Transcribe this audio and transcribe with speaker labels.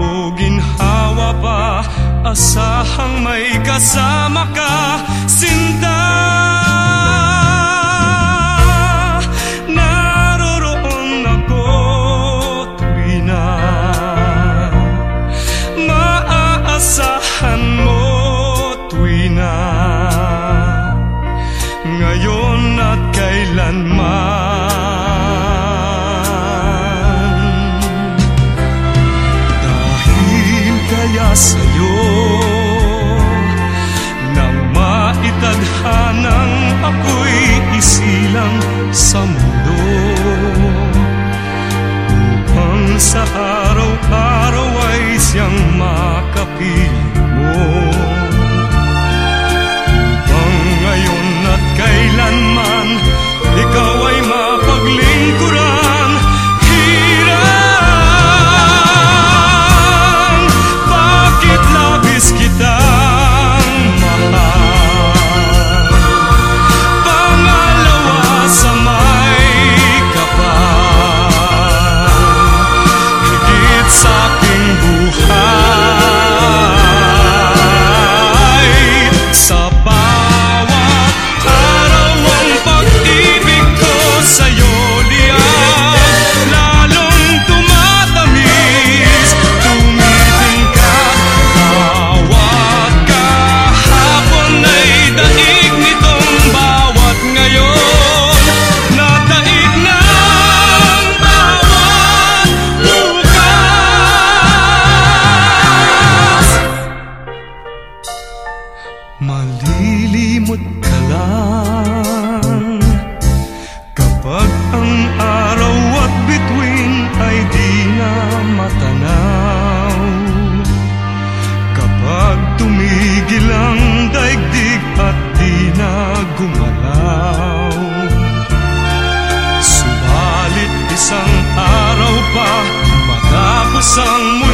Speaker 1: o ginhawa ba? Asahang may kasama ka Sinta. Naroroon ako tuwi na. Mo tuwi Ngayon at kailanman Sahara. someone